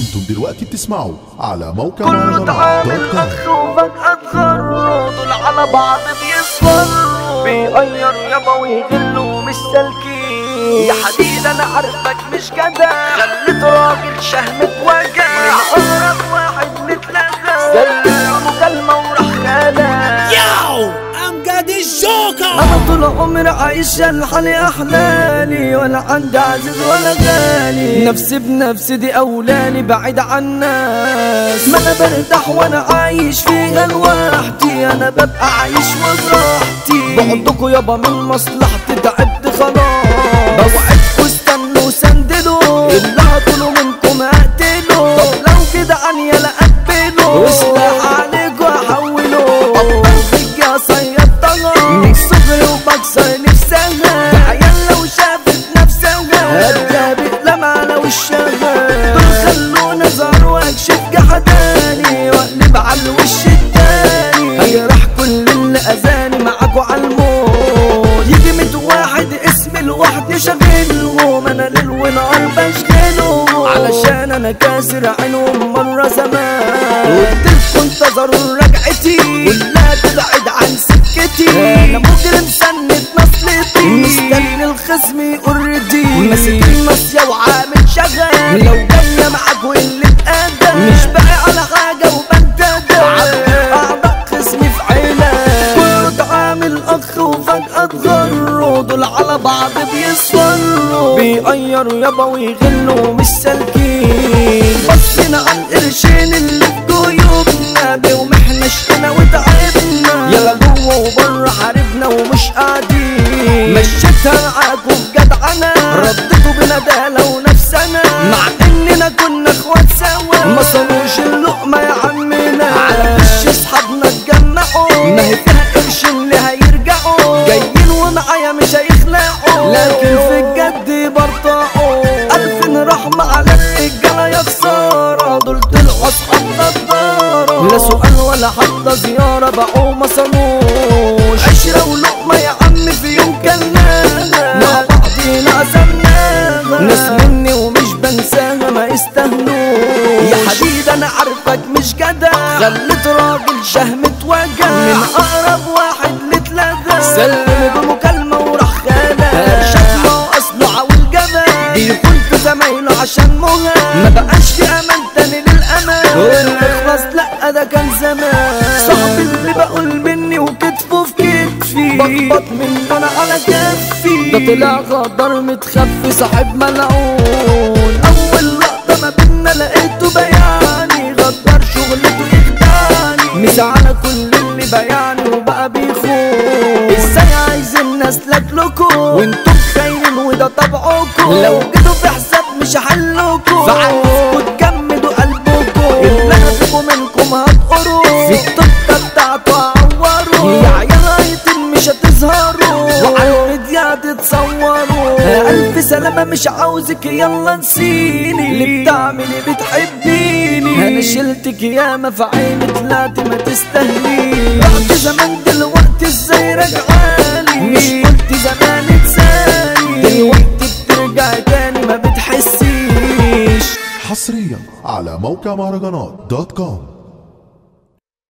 أنتم دلوقتي بتسمعوا على موقع كله تعامل اتغروا دول على بعض بيصفروا. بيغير يابا ويغلوا مش سالكين يا حديد أنا عارفك مش جدع خليت راجل شهم أنا طول عمري عايش لحالي أحلالي ولا عندي عزيز ولا غالي. نفسي بنفسي دي أولاني بعيد عن الناس. ما أنا برتاح وأنا عايش فيها لوحدي أنا ببقى عايش وبراحتي. بعضكوا يابا من مصلحتي تعبت خلاص. بوعدكوا استنوا سندلوا اللي هطلوا منكم هقتلوا لو كده عني لا اقبله شغلهم أنا ليل ونهار بشغلهم علشان أنا كاسر عينهم مرة زمان. قلتلكوا انتظروا رجعتي. كلها تبعد عن سكتي. أنا مجرم سنة نصلتي مستني الخصم ردي ماسك المصيا وعامل شغال. لو جاية معاك واللي اتقدم. مش باقي على حاجة وبندد بعض بيصفروا بيغيروا يابا ويغلوا مش سالكين بصينا على القرشين اللي في جيوبنا بيومحنا شقنا وتعبنا. يلا جوه وبره حاربنا ومش قاعدين مشيتها معاكوا بجدعنة ردتوا بندالة هيخلعوا لكن في الجد برطعوا الف رحمة على الرجالة يا خسارة. دول طلعوا اصحاب نضارة لا سؤال ولا حتى زيارة بقوا ما صنوش. عشرة ولقمة يا عم في يوم كلناها. مع بعضينا عزمناها. ناس مني ومش بنساها ما يستاهلوش يا حبيب أنا عارفك مش جدع. خليت راجل شهم وجع من أقرب واحد لتلغى بطبط منه أنا على كفي. ده طلع غدر متخفي صاحب ملعون. أول لقطة ما بينا لقيته بياني غدر شغلته يخدعني. مش على كل اللي بياني وبقى بيخون. إزاي عايز الناس لكلكوا وانتوا خاينين وده طبعكوا. لو جيتوا في حساب مش هحلكوا سلامة مش عاوزك يلا نسيني. اللي بتعملي بتحبيني. أنا شلتك ياما في عيني طلعتي ما تستاهليش بعد زمان دلوقتي إزاي رجعالي مش قلت زمان انساني. دلوقتي بترجع تاني ما بتحسيش حصريا على موقع مهرجانات دوت كوم.